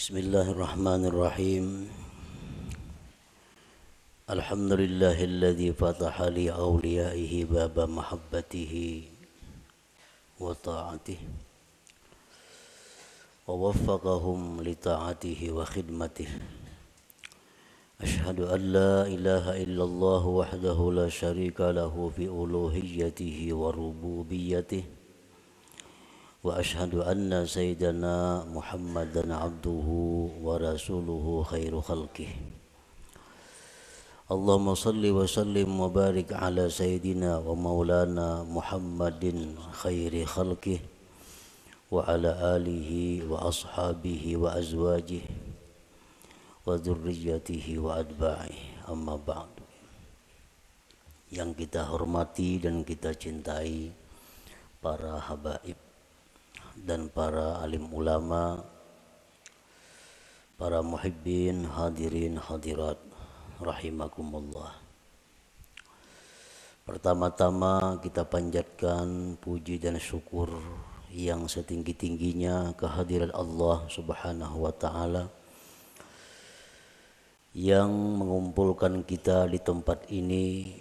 بسم الله الرحمن الرحيم. الحمد لله الذي فتح لأوليائه باب محبته وطاعته ووفقهم لطاعته وخدمته. أشهد أن لا إله إلا الله وحده لا شريك له في ألوهيته وربوبيته. وأشهد أن سيدنا محمدا عبده ورسوله خير خلقه. اللهم صل وسلم وبارك على سيدنا ومولانا محمد خير خلقه وعلى آله وأصحابه وأزواجه وذريته وأتباعه. أما بعد yang kita hormati dan kita cintai para habaib. Dan para alim ulama, para muhibbin, hadirin, hadirat, rahimakumullah. Pertama-tama kita panjatkan puji dan syukur yang setinggi-tingginya kehadiran Allah Subhanahu wa taala yang mengumpulkan kita di tempat ini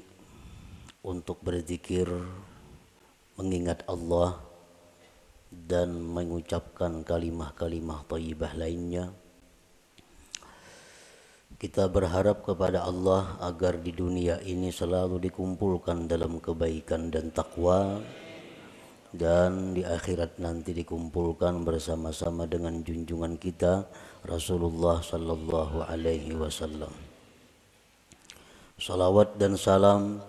untuk berzikir mengingat Allah dan mengucapkan kalimah-kalimah thayyibah lainnya. Kita berharap kepada Allah agar di dunia ini selalu dikumpulkan dalam kebaikan dan takwa dan di akhirat nanti dikumpulkan bersama-sama dengan junjungan kita Rasulullah sallallahu alaihi wasallam. Salawat dan salam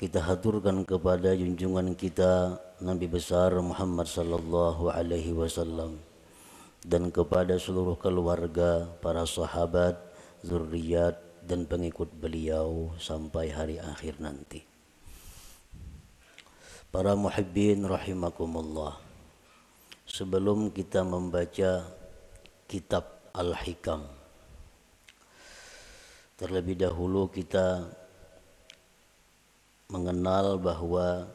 kita haturkan kepada junjungan kita Nabi besar Muhammad sallallahu alaihi wasallam dan kepada seluruh keluarga, para sahabat, zuriat dan pengikut beliau sampai hari akhir nanti. Para muhibbin rahimakumullah. Sebelum kita membaca kitab Al-Hikam terlebih dahulu kita mengenal bahwa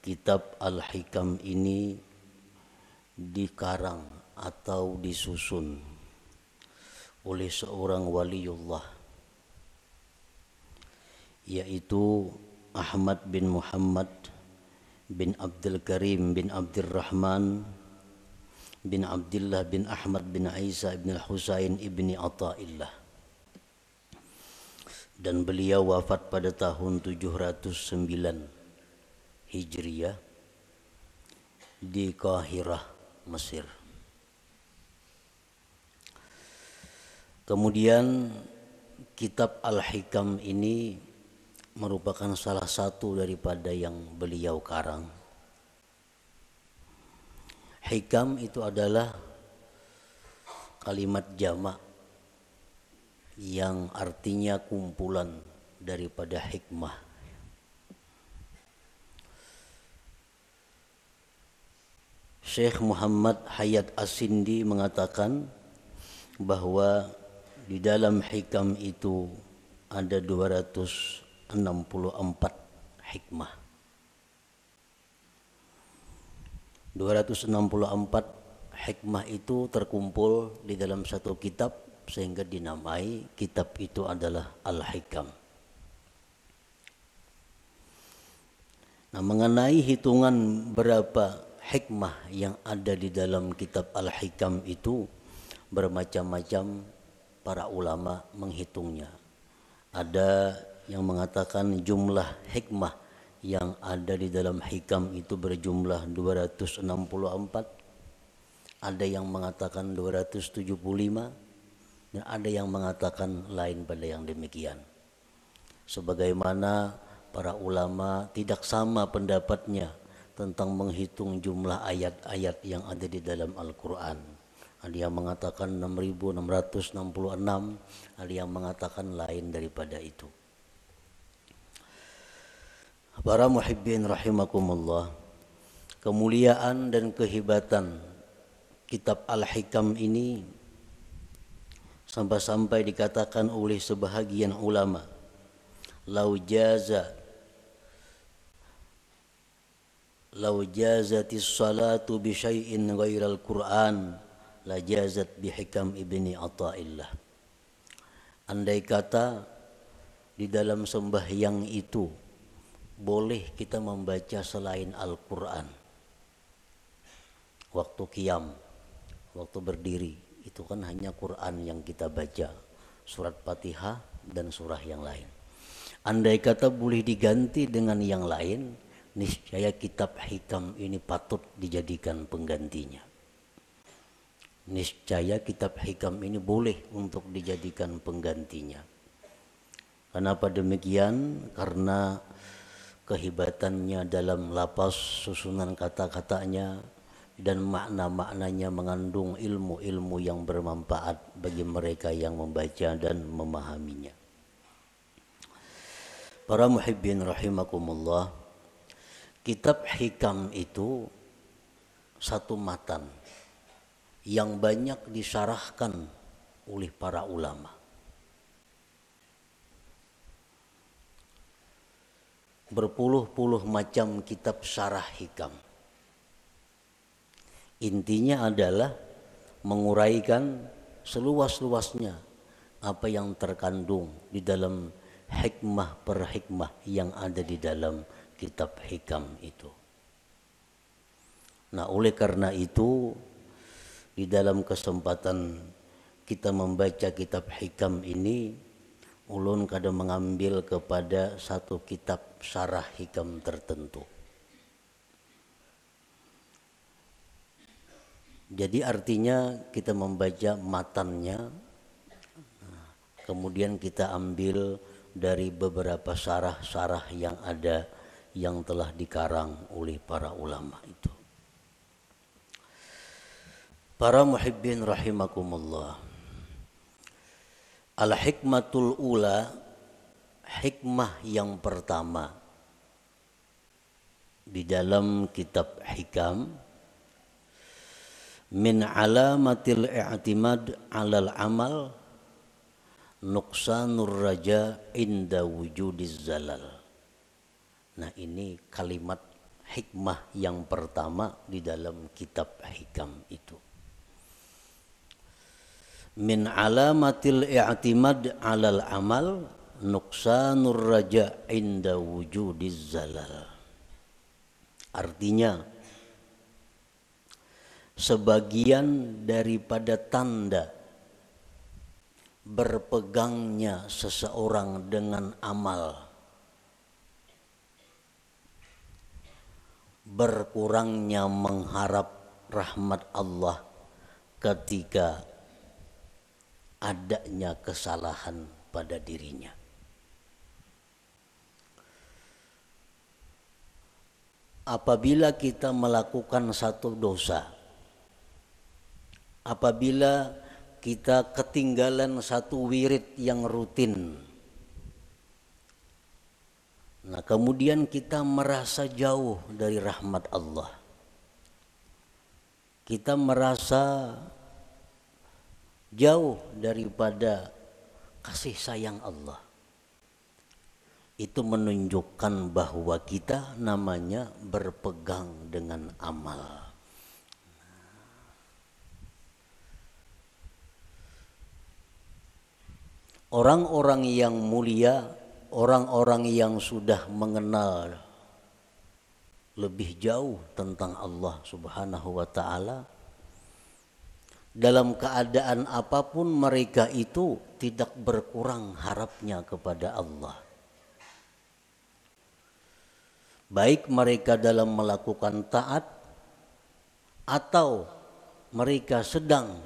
kitab Al-Hikam ini dikarang atau disusun oleh seorang waliullah yaitu Ahmad bin Muhammad bin Abdul Karim bin Abdurrahman bin Abdullah bin Ahmad bin Isa bin Husain ibni Atta'illah. Dan beliau wafat pada tahun 709 Hijriyah di Kahirah, Mesir. Kemudian kitab Al-Hikam ini merupakan salah satu daripada yang beliau karang. Hikam itu adalah kalimat jamak yang artinya kumpulan daripada hikmah Syekh Muhammad Hayat Asindi mengatakan bahwa di dalam hikam itu ada 264 hikmah. 264 hikmah itu terkumpul di dalam satu kitab sehingga dinamai kitab itu adalah Al-Hikam. Nah, mengenai hitungan berapa hikmah yang ada di dalam kitab Al-Hikam itu bermacam-macam para ulama menghitungnya. Ada yang mengatakan jumlah hikmah yang ada di dalam hikam itu berjumlah 264. Ada yang mengatakan 275 dan ada yang mengatakan lain pada yang demikian. Sebagaimana para ulama tidak sama pendapatnya tentang menghitung jumlah ayat-ayat yang ada di dalam Al-Quran. Ada yang mengatakan 6666, ada yang mengatakan lain daripada itu. Para muhibbin rahimakumullah, kemuliaan dan kehebatan kitab Al-Hikam ini sampai-sampai dikatakan oleh sebahagian ulama, lau jaza Lau jazatis salatu bi syai'in ghairal Qur'an lajazat bihikam ibni Athaillah. Andai kata di dalam sembahyang itu boleh kita membaca selain Al-Quran. Waktu kiam, waktu berdiri, itu kan hanya Quran yang kita baca. Surat Fatihah dan surah yang lain. Andai kata boleh diganti dengan yang lain, niscaya kitab hikam ini patut dijadikan penggantinya. Niscaya kitab hikam ini boleh untuk dijadikan penggantinya. Kenapa demikian? Karena kehebatannya dalam lapas susunan kata-katanya dan makna-maknanya mengandung ilmu-ilmu yang bermanfaat bagi mereka yang membaca dan memahaminya. Para muhibbin rahimakumullah, kitab hikam itu satu matan yang banyak disarahkan oleh para ulama. Berpuluh-puluh macam kitab syarah hikam. Intinya adalah menguraikan seluas-luasnya apa yang terkandung di dalam hikmah per hikmah yang ada di dalam kitab hikam itu. Nah, oleh karena itu di dalam kesempatan kita membaca kitab hikam ini ulun kadang mengambil kepada satu kitab syarah hikam tertentu. Jadi artinya kita membaca matannya, kemudian kita ambil dari beberapa sarah-sarah yang ada yang telah dikarang oleh para ulama itu. Para muhibbin rahimakumullah. Al-hikmatul ula hikmah yang pertama di dalam kitab hikam min alamatil i'timad alal amal nuqsanur raja inda wujudiz zalal. Nah ini kalimat hikmah yang pertama di dalam kitab hikam itu. Min alamatil i'timad alal amal nuqsanur raja inda wujudiz zalal. Artinya sebagian daripada tanda berpegangnya seseorang dengan amal berkurangnya mengharap rahmat Allah ketika adanya kesalahan pada dirinya apabila kita melakukan satu dosa apabila kita ketinggalan satu wirid yang rutin. Nah, kemudian kita merasa jauh dari rahmat Allah. Kita merasa jauh daripada kasih sayang Allah. Itu menunjukkan bahwa kita namanya berpegang dengan amal. orang-orang yang mulia, orang-orang yang sudah mengenal lebih jauh tentang Allah Subhanahu wa taala dalam keadaan apa pun mereka itu tidak berkurang harapnya kepada Allah. Baik mereka dalam melakukan taat atau mereka sedang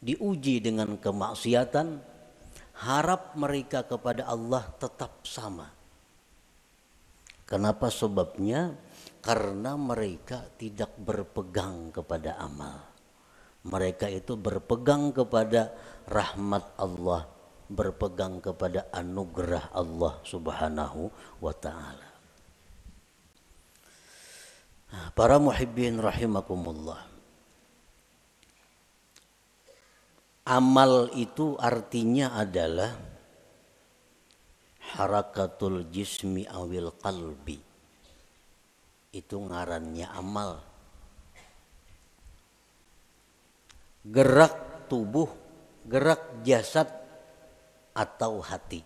diuji dengan kemaksiatan harap mereka kepada Allah tetap sama. Kenapa sebabnya? Karena mereka tidak berpegang kepada amal. Mereka itu berpegang kepada rahmat Allah, berpegang kepada anugerah Allah Subhanahu wa taala. Para muhibbin rahimakumullah. Amal itu artinya adalah harakatul jismi awil qalbi. Itu ngarannya amal. gerak tubuh, gerak jasad atau hati.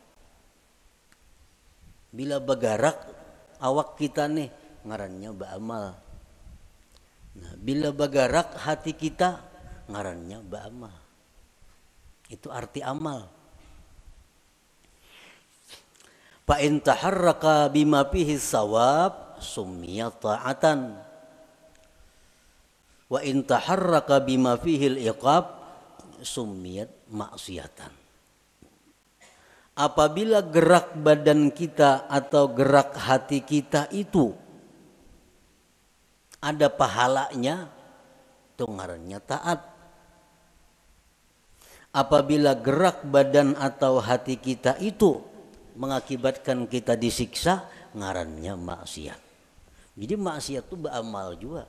Bila bergerak awak kita nih ngarannya ba'amal. Nah, bila bergerak hati kita ngarannya ba'amal. Itu arti amal. Fa in taharraka bima fihi sawab summiya ta'atan. Wa in taharraka bima fihi al-iqab summiyat maksiatan. Apabila gerak badan kita atau gerak hati kita itu ada pahalanya, itu taat. Apabila gerak badan atau hati kita itu mengakibatkan kita disiksa ngarannya maksiat. Jadi maksiat itu beramal juga.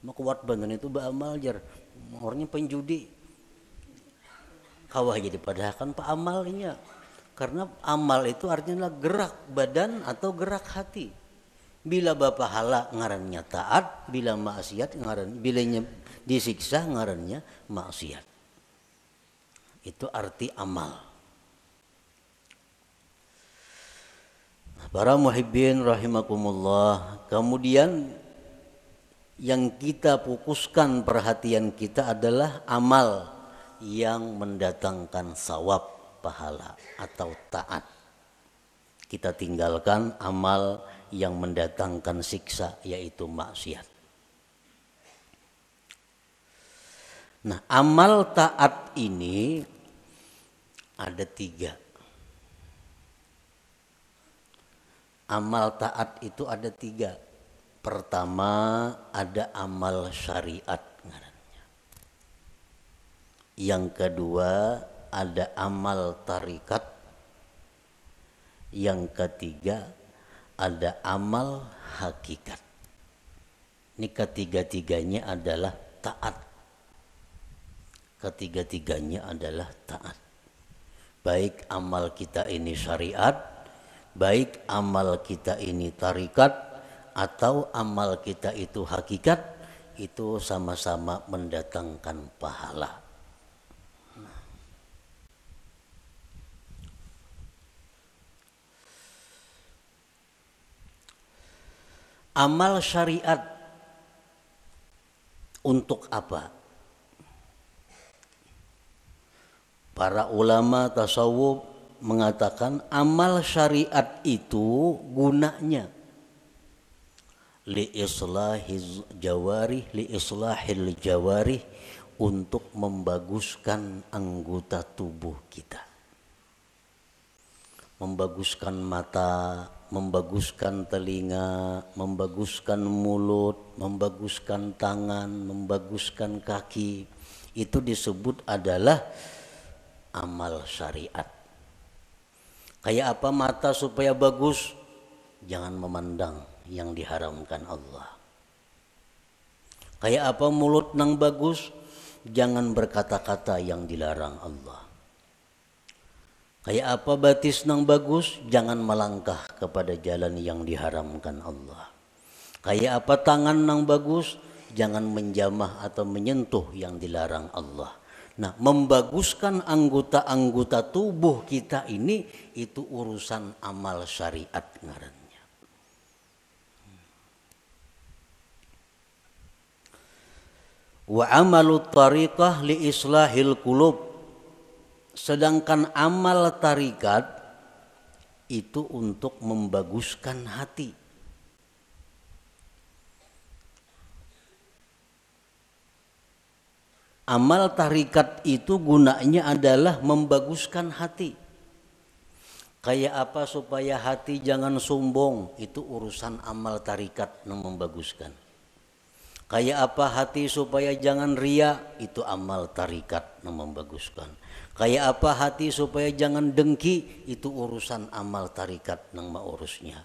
Mau kuat badan itu beramal jar orangnya penjudi. Kawah jadi padahal kan pak amalnya. Karena amal itu artinya gerak badan atau gerak hati. Bila bapak hala ngarannya taat. Bila maksiat ngaran bilanya disiksa ngarannya maksiat itu arti amal Para muhibbin rahimakumullah. Kemudian yang kita fokuskan perhatian kita adalah amal yang mendatangkan sawab pahala atau taat. Kita tinggalkan amal yang mendatangkan siksa yaitu maksiat. Nah, amal taat ini ada tiga amal taat itu ada tiga. Pertama ada amal syariat Yang kedua ada amal tarikat. Yang ketiga ada amal hakikat. Ini ketiga-tiganya adalah taat. Ketiga-tiganya adalah taat. Baik amal kita ini syariat, baik amal kita ini tarikat atau amal kita itu hakikat itu sama-sama mendatangkan pahala. Amal syariat untuk apa? Para ulama tasawuf mengatakan amal syariat itu gunanya. Li islahiz jawarih li islahil untuk membaguskan anggota tubuh kita. Membaguskan mata membaguskan telinga membaguskan mulut membaguskan tangan membaguskan kaki. Itu disebut adalah amal syariat Kayak apa mata supaya bagus? Jangan memandang yang diharamkan Allah. Kayak apa mulut nang bagus? Jangan berkata-kata yang dilarang Allah. Kayak apa batis nang bagus? Jangan melangkah kepada jalan yang diharamkan Allah. Kayak apa tangan nang bagus? Jangan menjamah atau menyentuh yang dilarang Allah. Nah, membaguskan anggota-anggota tubuh kita ini itu urusan amal syariat ngarannya. Wa amalu tariqah li islahil kulub. Sedangkan amal tarikat itu untuk membaguskan hati Amal tarikat itu gunanya adalah membaguskan hati. Kayak apa supaya hati jangan sombong, itu urusan amal tarikat yang membaguskan. Kayak apa hati supaya jangan ria, itu amal tarikat yang membaguskan. Kayak apa hati supaya jangan dengki, itu urusan amal tarikat yang mengurusnya.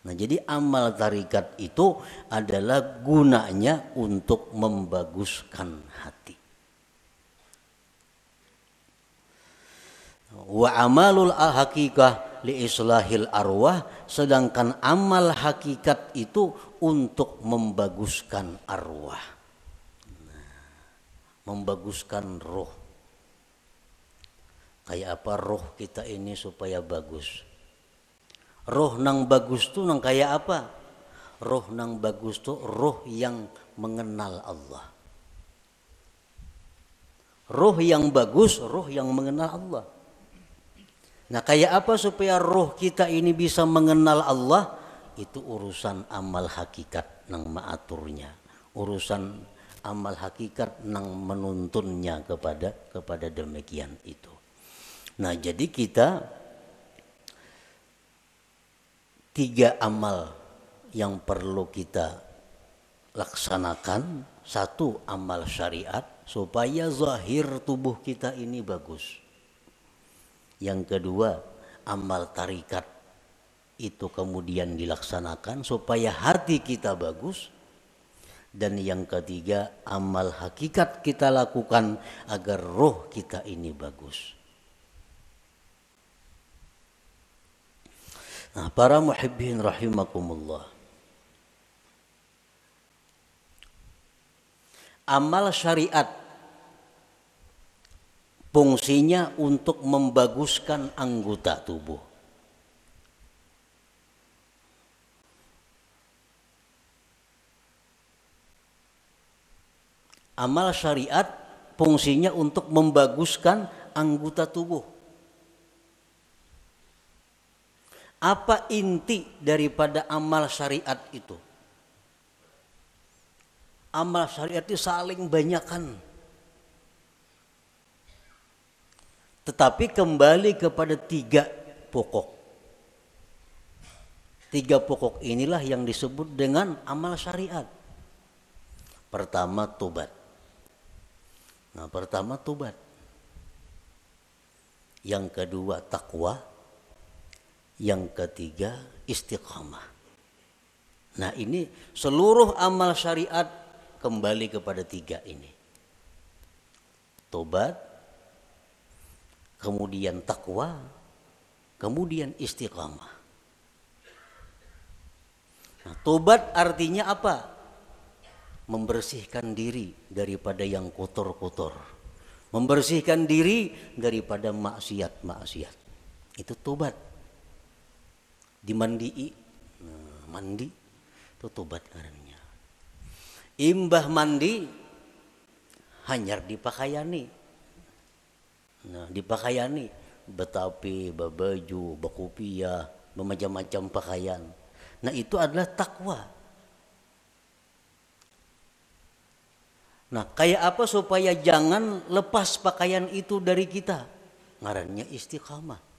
Nah, jadi amal tarikat itu adalah gunanya untuk membaguskan hati. Wa amalul hakikah li islahil arwah sedangkan amal hakikat itu untuk membaguskan arwah. Nah, membaguskan roh. Kayak apa roh kita ini supaya bagus. Roh nang bagus tuh nang kayak apa? Roh nang bagus tuh roh yang mengenal Allah. Roh yang bagus, roh yang mengenal Allah. Nah kayak apa supaya roh kita ini bisa mengenal Allah? Itu urusan amal hakikat nang maaturnya. Urusan amal hakikat nang menuntunnya kepada kepada demikian itu. Nah jadi kita tiga amal yang perlu kita laksanakan. Satu amal syariat supaya zahir tubuh kita ini bagus yang kedua, amal tarikat itu kemudian dilaksanakan supaya hati kita bagus. Dan yang ketiga, amal hakikat kita lakukan agar roh kita ini bagus. Nah, para muhibbin rahimakumullah. Amal syariat fungsinya untuk membaguskan anggota tubuh. Amal syariat fungsinya untuk membaguskan anggota tubuh. Apa inti daripada amal syariat itu? Amal syariat itu saling banyakkan Tetapi kembali kepada tiga pokok. Tiga pokok inilah yang disebut dengan amal syariat. Pertama tobat. Nah, pertama tobat. Yang kedua takwa. Yang ketiga istiqamah. Nah, ini seluruh amal syariat kembali kepada tiga ini. Tobat, kemudian takwa, kemudian istiqamah. Nah, tobat artinya apa? Membersihkan diri daripada yang kotor-kotor. Membersihkan diri daripada maksiat-maksiat. Itu tobat. Dimandi, nah, mandi itu tobat karena. Imbah mandi hanyar dipakaiani Nah, dipakaiani betapi, babaju, bakupia, bermacam-macam pakaian. Nah, itu adalah takwa. Nah, kayak apa supaya jangan lepas pakaian itu dari kita? Ngarannya istiqamah.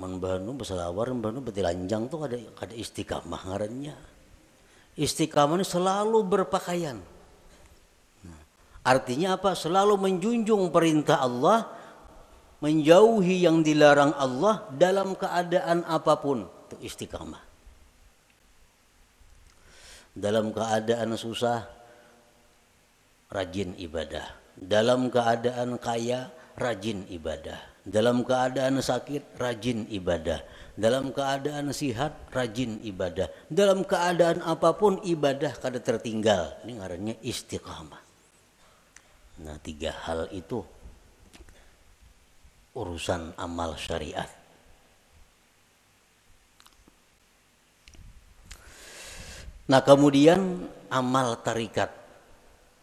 Menbanu berselawar, menbanu betilanjang tuh ada ada istiqamah ngarannya. Istiqamah ini selalu berpakaian. Artinya apa? Selalu menjunjung perintah Allah, menjauhi yang dilarang Allah dalam keadaan apa pun. Itu istiqamah. Dalam keadaan susah, rajin ibadah. Dalam keadaan kaya, rajin ibadah. Dalam keadaan sakit, rajin ibadah. Dalam keadaan sihat, rajin ibadah. Dalam keadaan apa pun, ibadah kada tertinggal. Ini ngarannya istiqamah. Nah, tiga hal itu urusan amal syariat. Nah, kemudian amal tarikat.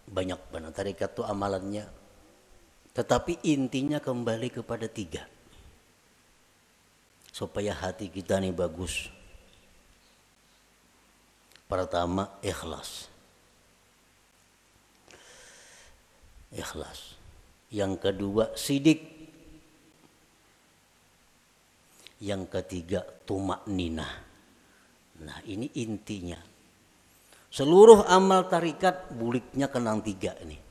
Banyak banget tarikat itu amalannya. Tetapi intinya kembali kepada tiga. Supaya hati kita ini bagus. Pertama, ikhlas. ikhlas. Yang kedua sidik. Yang ketiga tumak nina. Nah ini intinya. Seluruh amal tarikat buliknya kenang tiga ini.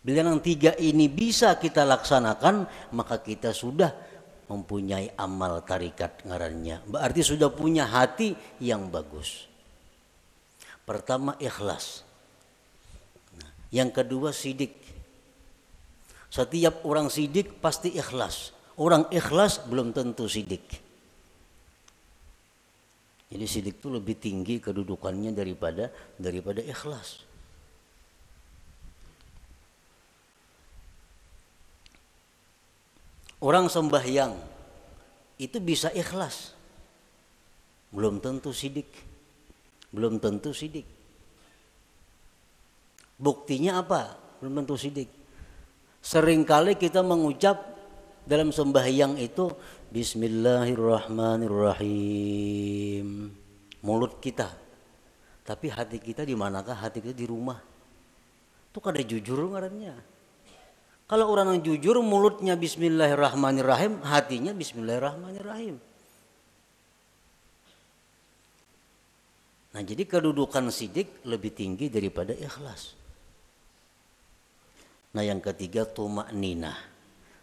Bila yang tiga ini bisa kita laksanakan, maka kita sudah mempunyai amal tarikat ngarannya. Berarti sudah punya hati yang bagus. Pertama ikhlas. Nah, yang kedua sidik. Setiap orang sidik pasti ikhlas. Orang ikhlas belum tentu sidik. Jadi sidik itu lebih tinggi kedudukannya daripada daripada ikhlas. Orang sembahyang itu bisa ikhlas. Belum tentu sidik. Belum tentu sidik. Buktinya apa? Belum tentu sidik. Seringkali kita mengucap dalam sembahyang itu Bismillahirrahmanirrahim. Mulut kita. Tapi hati kita di manakah? Hati kita di rumah. Itu kada jujur ngarannya. Kalau orang yang jujur mulutnya Bismillahirrahmanirrahim, hatinya Bismillahirrahmanirrahim. Nah jadi kedudukan sidik lebih tinggi daripada ikhlas. Nah yang ketiga tumak nina.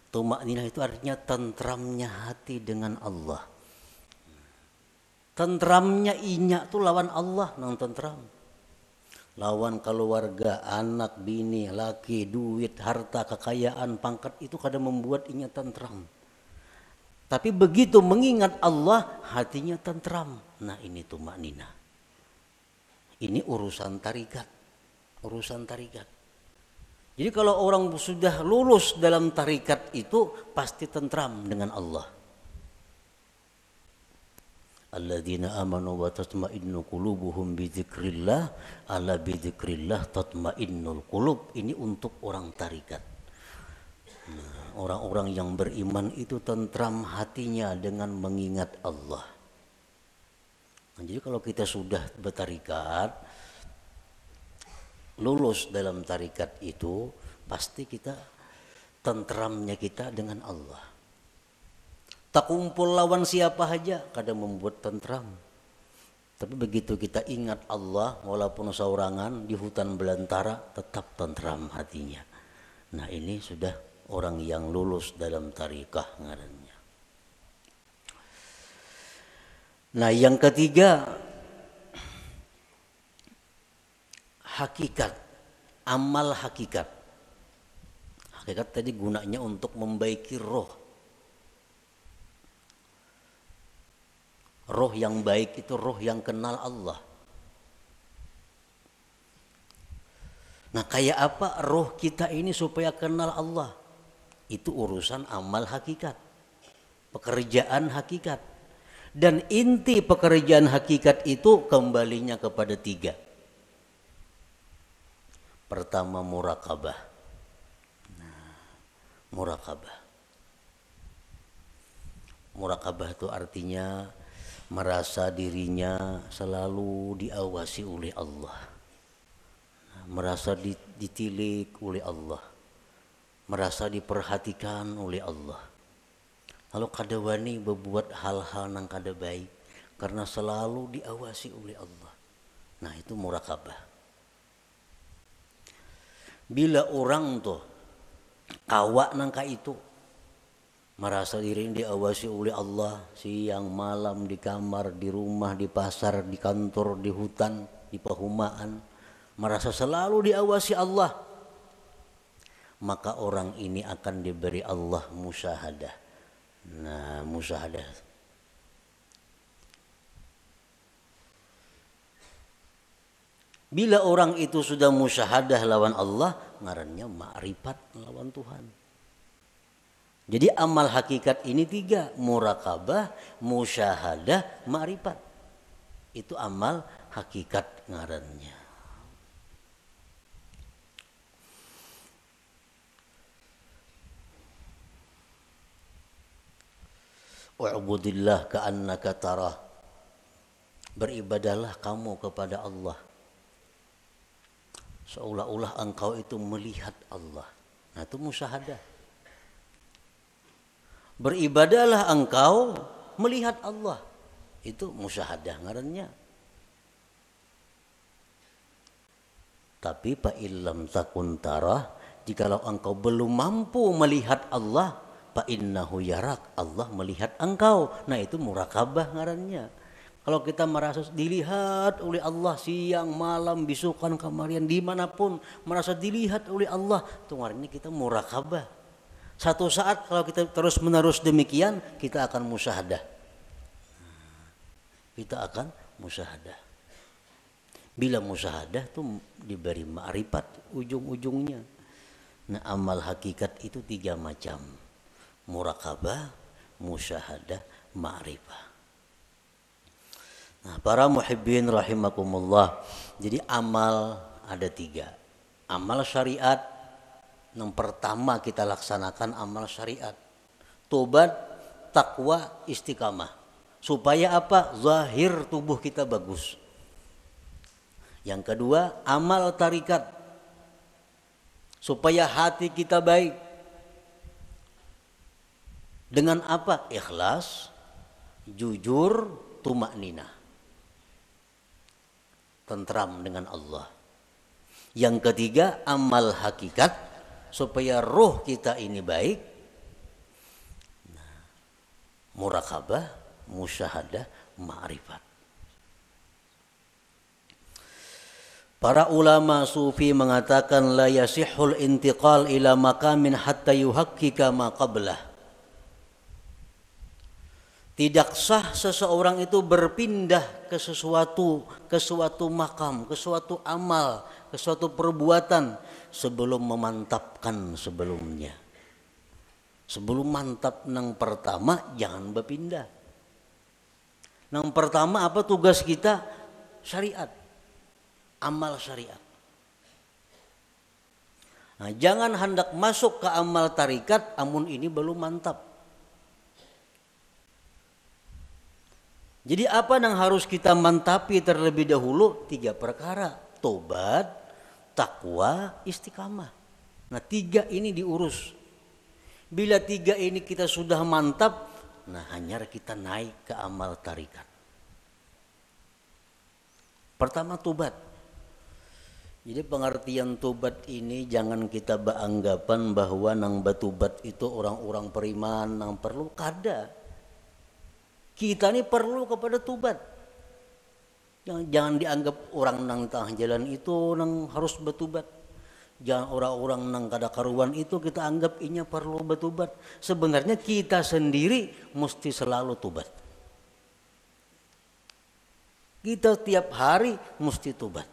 Tumak nina itu artinya tentramnya hati dengan Allah. Tentramnya inya tuh lawan Allah nang tentram lawan keluarga, anak, bini, laki, duit, harta, kekayaan, pangkat itu kadang membuat inya tentram. Tapi begitu mengingat Allah, hatinya tentram. Nah ini tuh maknina. Ini urusan tarikat. Urusan tarikat. Jadi kalau orang sudah lulus dalam tarikat itu pasti tentram dengan Allah alladzina amanu wa tatma'innu qulubuhum bi dzikrillah ala bi dzikrillah tatma'innul ini untuk orang tarikat. Nah, orang-orang yang beriman itu tentram hatinya dengan mengingat Allah. Nah, jadi kalau kita sudah bertarikat lulus dalam tarikat itu pasti kita tentramnya kita dengan Allah Tak kumpul lawan siapa saja kadang membuat tentram. Tapi begitu kita ingat Allah walaupun seorangan di hutan belantara tetap tentram hatinya. Nah ini sudah orang yang lulus dalam tarikah ngarannya. Nah yang ketiga hakikat amal hakikat. Hakikat tadi gunanya untuk membaiki roh Roh yang baik itu roh yang kenal Allah. Nah, kayak apa roh kita ini supaya kenal Allah? Itu urusan amal hakikat. Pekerjaan hakikat. Dan inti pekerjaan hakikat itu kembalinya kepada tiga. Pertama murakabah. Nah, murakabah. Murakabah itu artinya merasa dirinya selalu diawasi oleh Allah. Merasa ditilik oleh Allah. Merasa diperhatikan oleh Allah. Lalu kada wani berbuat hal-hal yang kada baik karena selalu diawasi oleh Allah. Nah itu murakabah. Bila orang tuh kawak nangka itu merasa diri diawasi oleh Allah. Siang malam di kamar di rumah di pasar di kantor di hutan di pehumaan merasa selalu diawasi Allah. Maka orang ini akan diberi Allah musyahadah. Nah musyahadah. Bila orang itu sudah musyahadah lawan Allah ngarannya ma'rifat lawan Tuhan jadi amal hakikat ini tiga, murakabah, musyahadah, ma'rifat. Itu amal hakikat ngarannya. Wa'budillah ka'annaka tarah. Beribadalah kamu kepada Allah. Seolah-olah engkau itu melihat Allah. Nah itu musyahadah. Beribadahlah engkau melihat Allah. Itu musyahadah ngarannya. Tapi pak ilam takun tarah, jikalau engkau belum mampu melihat Allah, pak innahu yarak, Allah melihat engkau. Nah itu murakabah ngarannya. Kalau kita merasa dilihat oleh Allah siang, malam, bisukan, kamarian, di mana pun merasa dilihat oleh Allah, itu ngarannya kita murakabah. Satu saat kalau kita terus menerus demikian, kita akan musyahadah. Kita akan musyahadah. Bila musyahadah itu diberi ma'rifat ujung-ujungnya. Nah amal hakikat itu tiga macam. murakabah, musyahadah, ma'rifah. Nah, para muhibbin rahimakumullah. Jadi amal ada tiga. Amal syariat, yang pertama kita laksanakan amal syariat. Tobat, takwa, istiqamah. Supaya apa? Zahir tubuh kita bagus. Yang kedua, amal tarikat. Supaya hati kita baik. Dengan apa? Ikhlas, jujur, tumak nina. Tentram dengan Allah. Yang ketiga, amal hakikat supaya roh kita ini baik. Nah, murakabah, musyahadah, ma'rifat. Para ulama sufi mengatakan la yasihul intiqal ila makamin hatta yuhakkika ma qablah. Tidak sah seseorang itu berpindah ke sesuatu, ke suatu makam, ke suatu amal, ke suatu perbuatan sebelum memantapkan sebelumnya. Sebelum mantap nang pertama jangan berpindah. Nang pertama apa tugas kita? Syariat. Amal syariat. Nah, jangan hendak masuk ke amal tarikat amun ini belum mantap. Jadi apa yang harus kita mantapi terlebih dahulu? Tiga perkara. Tobat, takwa, istiqamah. Nah tiga ini diurus. Bila tiga ini kita sudah mantap, nah hanya kita naik ke amal tarikat. Pertama tobat. Jadi pengertian tobat ini jangan kita beranggapan bahwa nang batubat itu orang-orang periman nang perlu kada. Kita ini perlu kepada tubat. Jangan, jangan dianggap orang nang tengah jalan itu nang harus bertubat. Jangan orang-orang nang kada karuan itu kita anggap inya perlu bertubat. Sebenarnya kita sendiri mesti selalu tubat. Kita tiap hari mesti tubat.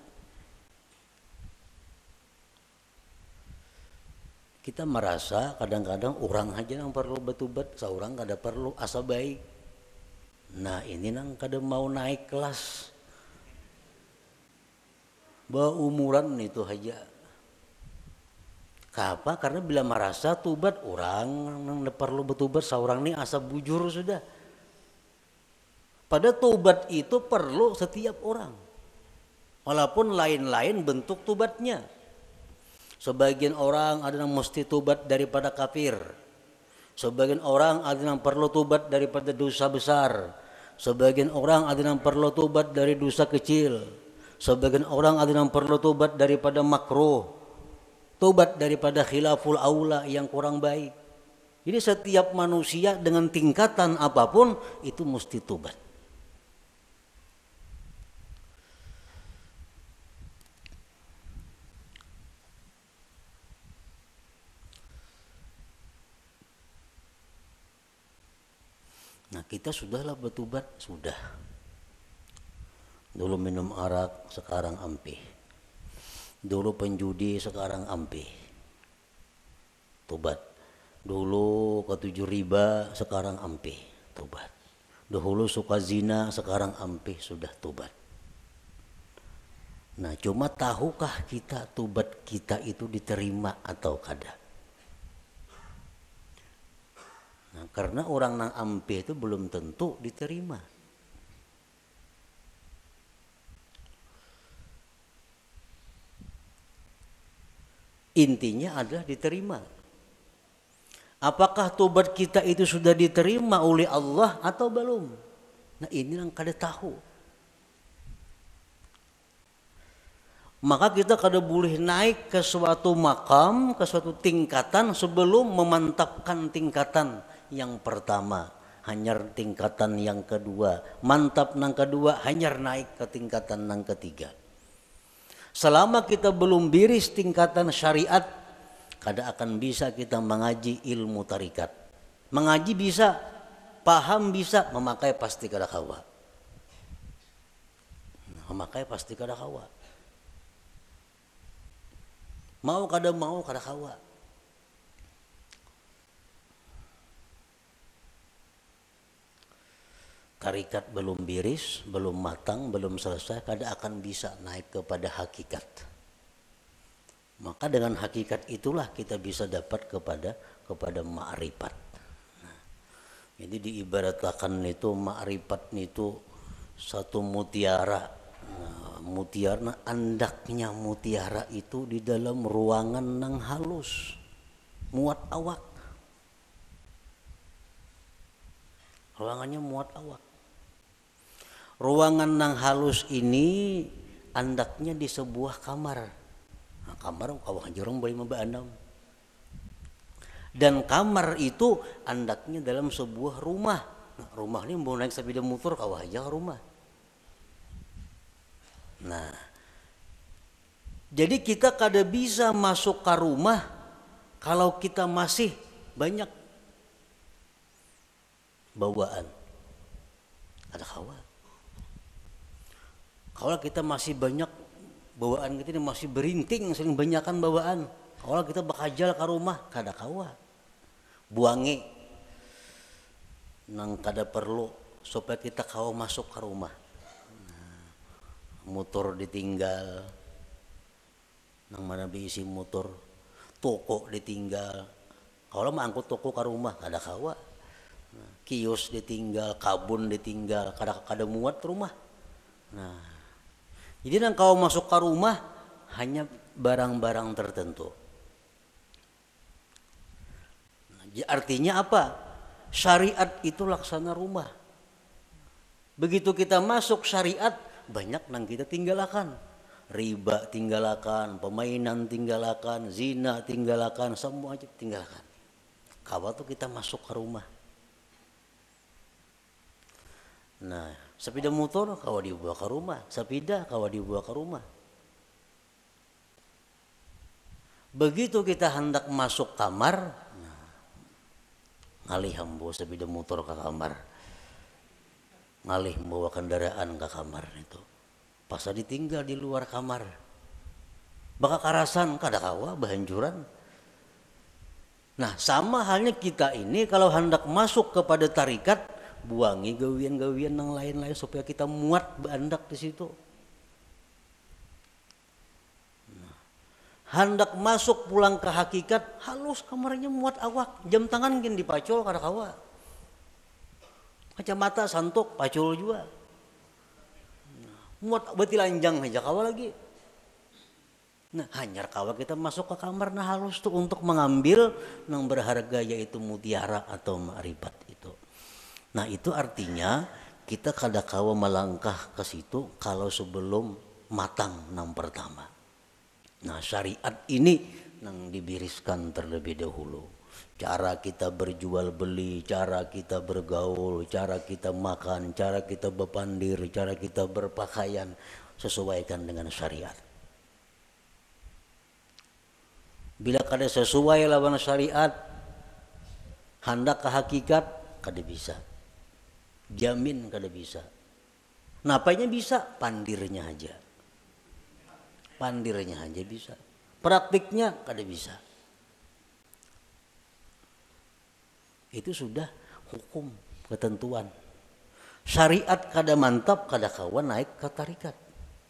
Kita merasa kadang-kadang orang aja yang perlu bertubat, seorang kada perlu asa baik. Nah ini nang kada mau naik kelas. Umuran itu aja. Kapa? Karena bila merasa tubat orang nang perlu bertubat seorang ini asa bujur sudah. Pada tubat itu perlu setiap orang. Walaupun lain-lain bentuk tubatnya. Sebagian orang ada yang mesti tubat daripada kafir. Sebagian orang ada yang perlu tubat daripada dosa besar. Sebagian orang ada yang perlu tobat dari dosa kecil. Sebagian orang ada yang perlu tobat daripada makruh. Tobat daripada khilaful aula yang kurang baik. Jadi setiap manusia dengan tingkatan apa pun itu mesti tobat. Nah kita sudahlah bertubat, sudah. Dulu minum arak, sekarang ampe. Dulu penjudi, sekarang ampe. Tobat. Dulu ketujuh riba, sekarang ampe. Tobat. Dahulu suka zina, sekarang ampe, sudah tobat. Nah cuma tahukah kita tobat kita itu diterima atau kada? Nah, karena orang nang ampe itu belum tentu diterima. Intinya adalah diterima. Apakah tobat kita itu sudah diterima oleh Allah atau belum? Nah ini yang kada tahu. Maka kita kada boleh naik ke suatu makam, ke suatu tingkatan sebelum memantapkan tingkatan yang pertama hanyar tingkatan yang kedua mantap nang kedua hanyar naik ke tingkatan nang ketiga selama kita belum biris tingkatan syariat kada akan bisa kita mengaji ilmu tarikat. Mengaji bisa paham bisa memakai pasti kada kawa memakai pasti kada kawa mau kada mau kada kawa tarikat belum biris, belum matang, belum selesai, kada akan bisa naik kepada hakikat. Maka dengan hakikat itulah kita bisa dapat kepada kepada ma'rifat. Nah, jadi diibaratkan itu ma'rifat itu satu mutiara. Nah, mutiara andaknya mutiara itu di dalam ruangan nang halus, muat awak. Ruangannya muat awak ruangan nang halus ini andaknya di sebuah kamar. Nah, kamar kawah jorong boleh membanam dan kamar itu andaknya dalam sebuah rumah. Nah, rumah ini mau naik sepeda motor kawah aja rumah. Nah jadi kita kada bisa masuk ke rumah kalau kita masih banyak bawaan. Ada kawah kalau kita masih banyak bawaan kita ini masih berinting sering banyakkan bawaan. Kalau kita bakajal ke rumah kada kawa. Buangi. Nang kada perlu supaya kita kawa masuk ke rumah. Nah, motor ditinggal. Nang mana diisi motor toko ditinggal. Kalau mau angkut toko ke rumah kada kawa. Nah, kios ditinggal kabun ditinggal kada kada muat rumah. Nah jadi kau masuk ke rumah hanya barang-barang tertentu. Nah, artinya apa? Syariat itu laksana rumah. Begitu kita masuk syariat, banyak yang kita tinggalkan. Riba tinggalkan, pemainan tinggalkan, zina tinggalkan, semua aja tinggalkan. Kalau tuh kita masuk ke rumah. Nah, Sepeda motor kau dibawa ke rumah, sepeda kau dibawa ke rumah. Begitu kita hendak masuk kamar, ngalih hambo sepeda motor ke kamar. Ngalih membawa kendaraan ke kamar itu. Pas ditinggal di luar kamar. Baka karasan kada kawa bahanjuran. Nah sama halnya kita ini kalau hendak masuk kepada tarikat buangi gawian-gawian yang lain-lain supaya kita muat bandak di situ. Nah, hendak masuk pulang ke hakikat halus kamarnya muat awak jam tangan gini dipacul kada kawa kacamata santok pacul juga nah, muat beti lanjang aja kawa lagi Nah, hanya kawa kita masuk ke kamar nah halus tuh untuk mengambil yang berharga yaitu mutiara atau ma'rifat. Nah itu artinya kita kadakawa melangkah ke situ kalau sebelum matang nang pertama. Nah syariat ini yang dibiriskan terlebih dahulu. Cara kita berjual beli, cara kita bergaul, cara kita makan, cara kita berpandir, cara kita berpakaian sesuaikan dengan syariat. Bila kada sesuai lawan syariat, hendak ke hakikat kada bisa jamin kada bisa. Napanya bisa? Pandirnya aja. Pandirnya aja bisa. Praktiknya kada bisa. Itu sudah hukum ketentuan. Syariat kada mantap kada kawan naik ke tarikat.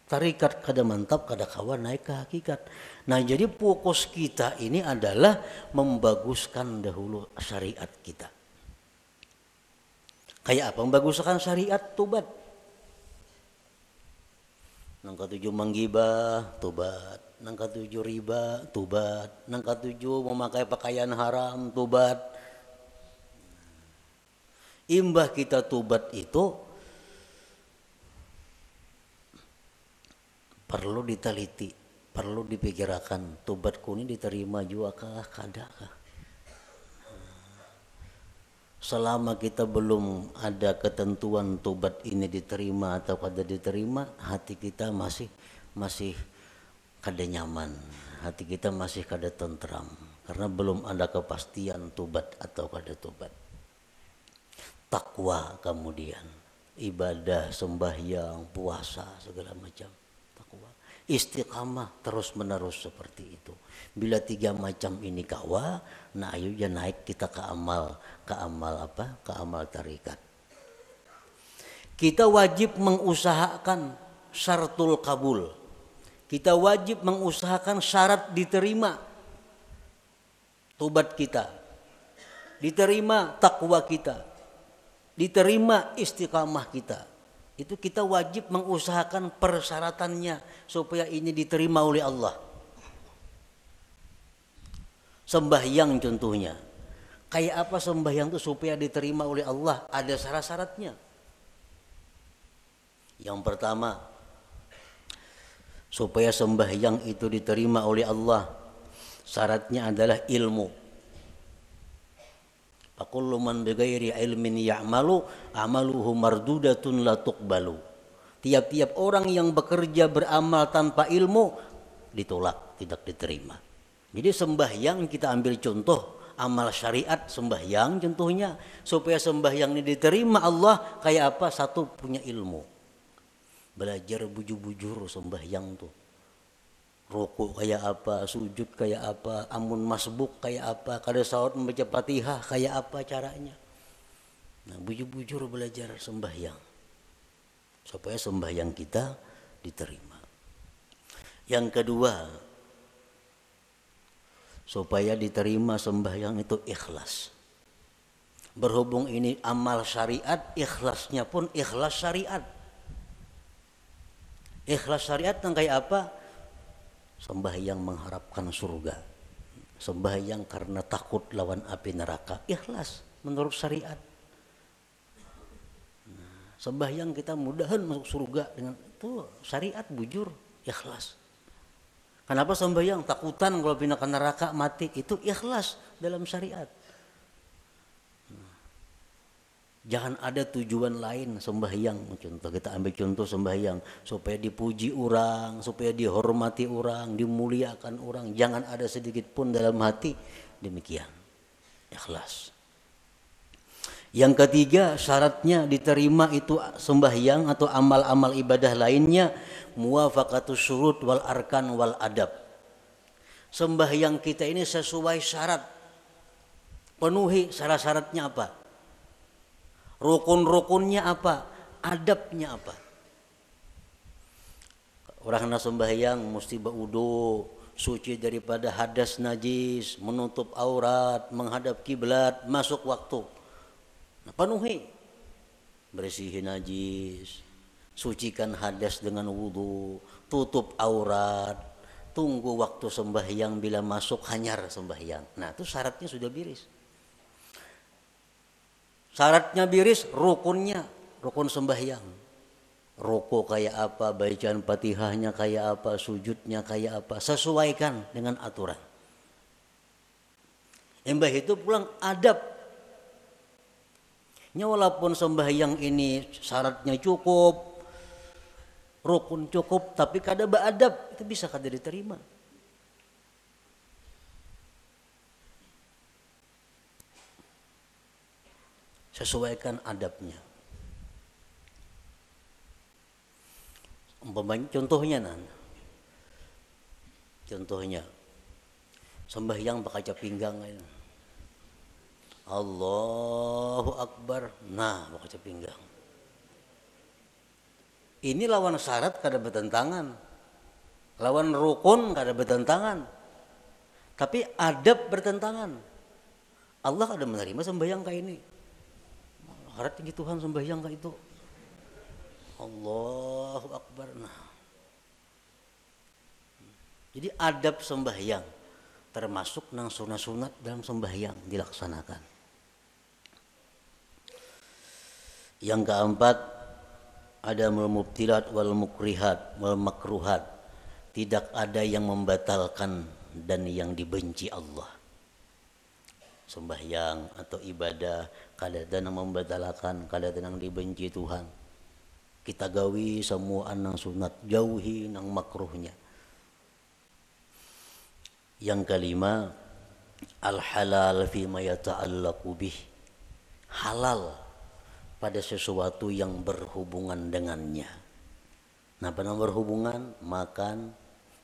Tarikat kada mantap kada kawan naik ke hakikat. Nah jadi fokus kita ini adalah membaguskan dahulu syariat kita Kayak apa? Membaguskan syariat tobat. Nang ketujuh menggibah, tobat. Nang ketujuh riba, tobat. Nang ketujuh memakai pakaian haram, tobat. Imbah kita tobat itu perlu diteliti, perlu dipikirkan. Tobatku ini diterima juga kah, kada kah? Selama kita belum ada ketentuan tobat ini diterima atau kada diterima hati kita masih masih kada nyaman. Hati kita masih kada tentram karena belum ada kepastian tobat atau kada tobat. Takwa kemudian ibadah sembahyang puasa segala macam istiqamah terus menerus seperti itu bila tiga macam ini kawa nah ayo ya naik kita ke amal ke amal apa ke amal tarikat kita wajib mengusahakan syaratul kabul. Kita wajib mengusahakan syarat diterima tobat kita. Diterima takwa kita. Diterima istiqamah kita. Itu kita wajib mengusahakan persyaratannya supaya ini diterima oleh Allah. Sembahyang contohnya. Kayak apa sembahyang itu supaya diterima oleh Allah? Ada syarat-syaratnya. Yang pertama, supaya sembahyang itu diterima oleh Allah, syaratnya adalah ilmu. Fakullu man bighairi ilmin ya'malu amaluhu mardudatun la tuqbalu. Tiap-tiap orang yang bekerja beramal tanpa ilmu ditolak, tidak diterima. Jadi sembahyang kita ambil contoh amal syariat sembahyang contohnya supaya sembahyang ini diterima Allah kayak apa satu punya ilmu belajar bujur-bujur sembahyang tuh rokok kayak apa sujud kayak apa amun masbuk kayak apa kada saat membaca fatihah kayak apa caranya. Nah bujur-bujur belajar sembahyang. Supaya sembahyang kita diterima. Yang kedua supaya diterima sembahyang itu ikhlas. Berhubung ini amal syariat ikhlasnya pun ikhlas syariat. Ikhlas syariat yang kayak apa? Sembahyang mengharapkan surga. Sembahyang karena takut lawan api neraka. Ikhlas menurut syariat. Nah, sembahyang kita mudahan masuk surga dengan itu syariat bujur ikhlas. Kenapa sembahyang takutan kalau pindah ke neraka mati itu ikhlas dalam syariat. Jangan ada tujuan lain sembahyang. Contoh kita ambil contoh sembahyang supaya dipuji orang, supaya dihormati orang, dimuliakan orang. Jangan ada sedikit pun dalam hati demikian. Ikhlas. Yang ketiga syaratnya diterima itu sembahyang atau amal-amal ibadah lainnya muwafaqatus syurut wal arkan wal adab. Sembahyang kita ini sesuai syarat. Penuhi syarat-syaratnya apa? Rukun-rukunnya apa? Adabnya apa? Orang nak sembahyang mesti berudu, suci daripada hadas najis, menutup aurat, menghadap kiblat, masuk waktu. Nah, penuhi. Bersihin najis, sucikan hadas dengan wudhu, tutup aurat, tunggu waktu sembahyang bila masuk hanyar sembahyang. Nah itu syaratnya sudah biris. Syaratnya biris, rukunnya, rukun sembahyang. Rokok kayak apa, bacaan patihahnya kayak apa, sujudnya kayak apa. Sesuaikan dengan aturan. Embah itu pulang adab. Nya walaupun sembahyang ini syaratnya cukup, rukun cukup, tapi kada beradab, itu bisa kada diterima. Sesuaikan adabnya. Contohnya nan. Contohnya sembahyang bakaca pinggang. Allahu Akbar. Nah, bakaca pinggang. Ini lawan syarat kada bertentangan. Lawan rukun kada bertentangan. Tapi adab bertentangan. Allah ada menerima sembahyang kayak ini harap tinggi Tuhan sembahyang gak itu. Allahu Akbar. Nah. Jadi adab sembahyang termasuk nang sunat-sunat dalam sembahyang dilaksanakan. Yang keempat ada mubtilat wal mukrihat wal makruhat. Tidak ada yang membatalkan dan yang dibenci Allah sembahyang atau ibadah kadang membatalkan kadang dibenci Tuhan. Kita gawi semua nang sunat jauhi nang makruhnya. Yang kelima al halal fi ma yata'allaqu bih. Halal pada sesuatu yang berhubungan dengannya. Nah pada berhubungan makan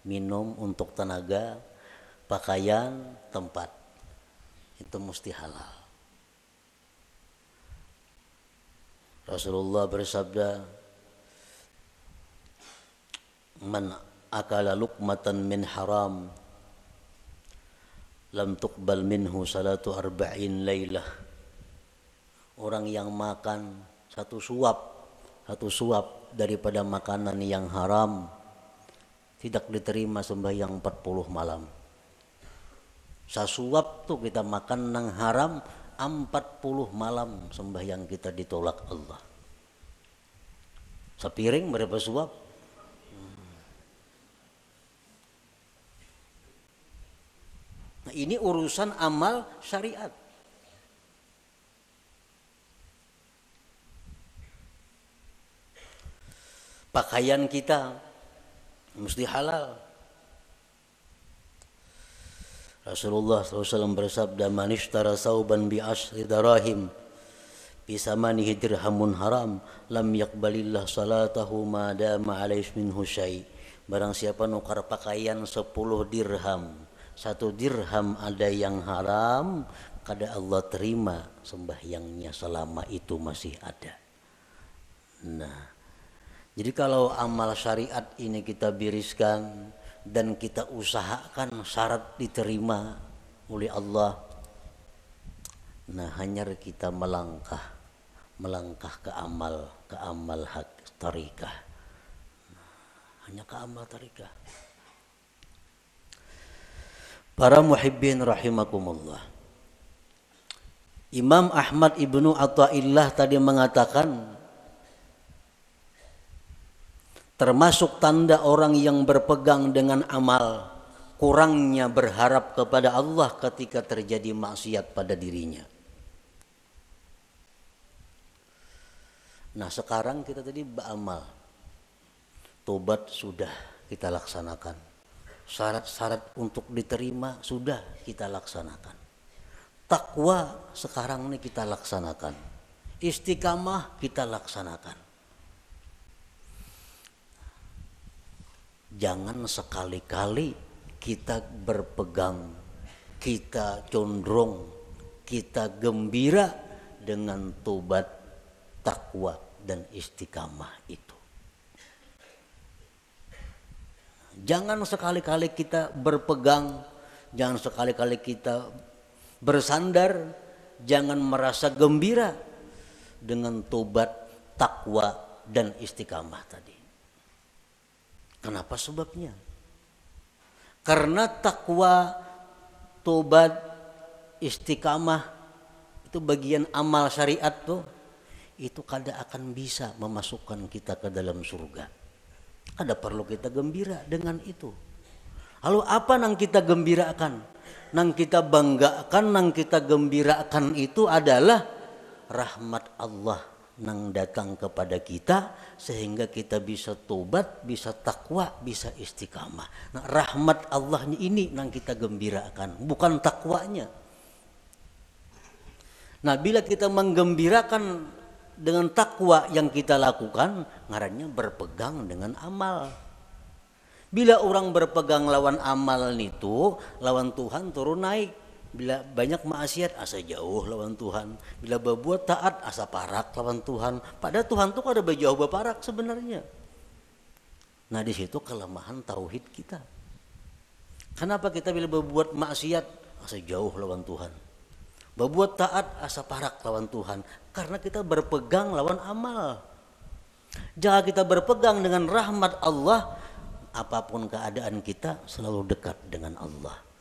minum untuk tenaga pakaian tempat itu mesti halal. Rasulullah bersabda man akala luqmatan min haram lam tuqbal minhu salatu arba'in laylah orang yang makan satu suap satu suap daripada makanan yang haram tidak diterima sembahyang 40 malam sasuap tuh kita makan nang haram 40 malam sembahyang kita ditolak Allah. Sepiring berapa suap? Nah, ini urusan amal syariat. Pakaian kita mesti halal. Rasulullah SAW bersabda man ishtara sauban bi asri darahim bisamanihi dirhamun haram lam yakbalillah salatahu ma dama alaihi minhu syai. Barang siapa nukar pakaian 10 dirham satu dirham ada yang haram kada Allah terima sembahyangnya selama itu masih ada. Nah jadi kalau amal syariat ini kita biriskan dan kita usahakan syarat diterima oleh Allah. Nah hanya kita melangkah melangkah ke amal ke amal hak tarikah hanya ke amal tarikah para muhibbin rahimakumullah. Imam Ahmad ibnu Atta'illah tadi mengatakan termasuk tanda orang yang berpegang dengan amal kurangnya berharap kepada Allah ketika terjadi maksiat pada dirinya. Nah sekarang kita tadi beramal. Tobat sudah kita laksanakan. Syarat-syarat untuk diterima sudah kita laksanakan. Takwa sekarang ini kita laksanakan. Istiqamah kita laksanakan. Jangan sekali-kali kita berpegang, kita condong, kita gembira dengan tobat, takwa dan istiqamah itu. Jangan sekali-kali kita berpegang, jangan sekali-kali kita bersandar, jangan merasa gembira dengan tobat, takwa dan istiqamah tadi. Kenapa sebabnya? Karena takwa, tobat, istiqamah itu bagian amal syariat tuh itu kada akan bisa memasukkan kita ke dalam surga. Ada perlu kita gembira dengan itu. Lalu apa nang kita gembirakan? Nang kita banggakan, nang kita gembirakan itu adalah rahmat Allah nang datang kepada kita sehingga kita bisa tobat, bisa takwa, bisa istiqamah. Nah, rahmat Allahnya ini nang kita gembirakan, bukan takwanya. Nah, bila kita menggembirakan dengan takwa yang kita lakukan, ngarannya berpegang dengan amal. Bila orang berpegang lawan amal itu, lawan Tuhan turun naik. Bila banyak maksiat asa jauh lawan Tuhan. Bila berbuat taat asa parak lawan Tuhan. Pada Tuhan tuh ada berjauh berparak sebenarnya. Nah di situ kelemahan tauhid kita. Kenapa kita bila berbuat maksiat asa jauh lawan Tuhan? Berbuat taat asa parak lawan Tuhan. Karena kita berpegang lawan amal. Jangan kita berpegang dengan rahmat Allah, apa pun keadaan kita selalu dekat dengan Allah.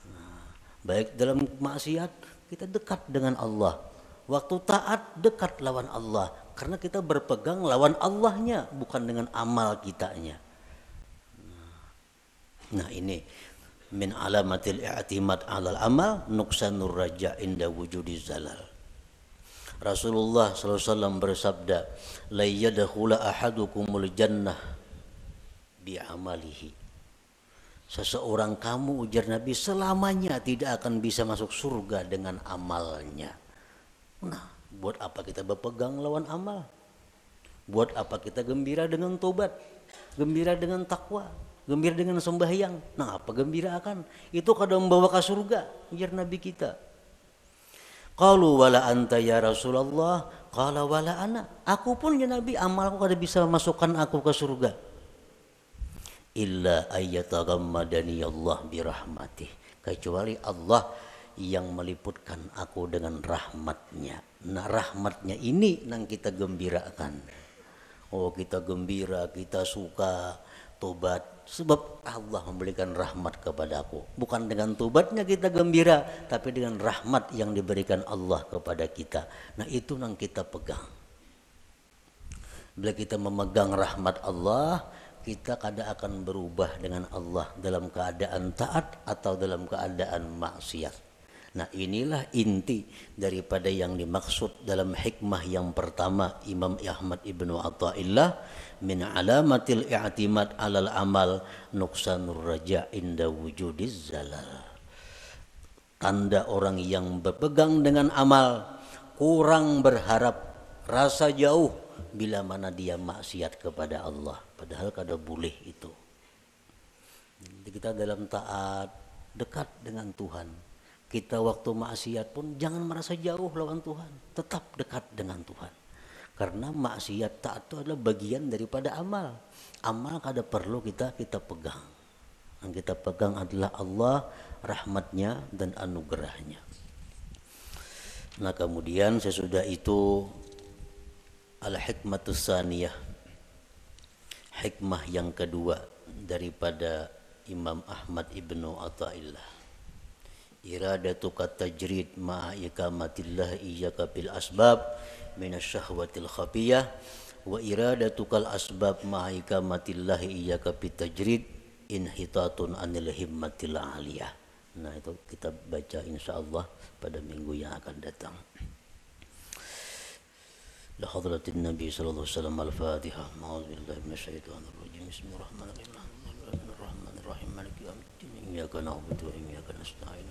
Baik dalam maksiat kita dekat dengan Allah. Waktu taat dekat lawan Allah karena kita berpegang lawan Allahnya bukan dengan amal kitanya. Nah ini min alamatil i'timad alal amal nuksanur raja inda wujudi zalal. Rasulullah SAW bersabda, "La yadkhula ahadukumul jannah bi amalihi." Seseorang kamu ujar Nabi selamanya tidak akan bisa masuk surga dengan amalnya. Nah, buat apa kita berpegang lawan amal? Buat apa kita gembira dengan tobat? Gembira dengan takwa? Gembira dengan sembahyang? Nah, apa gembira akan? Itu kadang membawa ke surga, ujar Nabi kita. Kalau wala anta ya Rasulullah, Qala wala ana. Aku pun ya Nabi amalku kada bisa masukkan aku ke surga. Illa ayyatagammadani Allah birahmatih. Kecuali Allah yang meliputkan aku dengan rahmatnya. Nah rahmatnya ini yang kita gembirakan. Oh kita gembira, kita suka tobat. Sebab Allah memberikan rahmat kepada aku. Bukan dengan tobatnya kita gembira, tapi dengan rahmat yang diberikan Allah kepada kita. Nah itu yang kita pegang. Bila kita memegang rahmat Allah, kita kada akan berubah dengan Allah dalam keadaan taat atau dalam keadaan maksiat. Nah inilah inti daripada yang dimaksud dalam hikmah yang pertama Imam Ahmad Ibnu Atta'illah min alamatil i'timad alal amal nuksanur raja inda wujudiz zalal. Tanda orang yang berpegang dengan amal kurang berharap rasa jauh bila mana dia maksiat kepada Allah padahal kada boleh itu. Jadi kita dalam taat dekat dengan Tuhan kita waktu maksiat pun jangan merasa jauh lawan Tuhan, tetap dekat dengan Tuhan. Karena maksiat taat itu adalah bagian daripada amal. Amal kada perlu kita kita pegang. Yang kita pegang adalah Allah, rahmatnya dan anugerahnya. Nah kemudian sesudah itu al-hikmatus saniyah. Hikmah yang kedua daripada Imam Ahmad Ibnu Atta'illah. Iradatuka tajrid ma'a ikamatillah iyyaka bil asbab min asyahwatil khafiyah wa iradatukal asbab ma'a ikamatillah iyyaka bit tajrid inhitatun anil himmatil aliyah. Nah itu kita baca insyaallah pada minggu yang akan datang لحضرة النبي صلى الله عليه وسلم الفاتحة. أعوذ بالله من الشيطان الرجيم. بسم الله الرحمن الرحيم. الرحمن الرحيم. مالك يوم الدين. إياك نعبد وإياك نستعين.